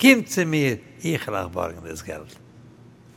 Kommt zu mir, ich lach borgen das Geld.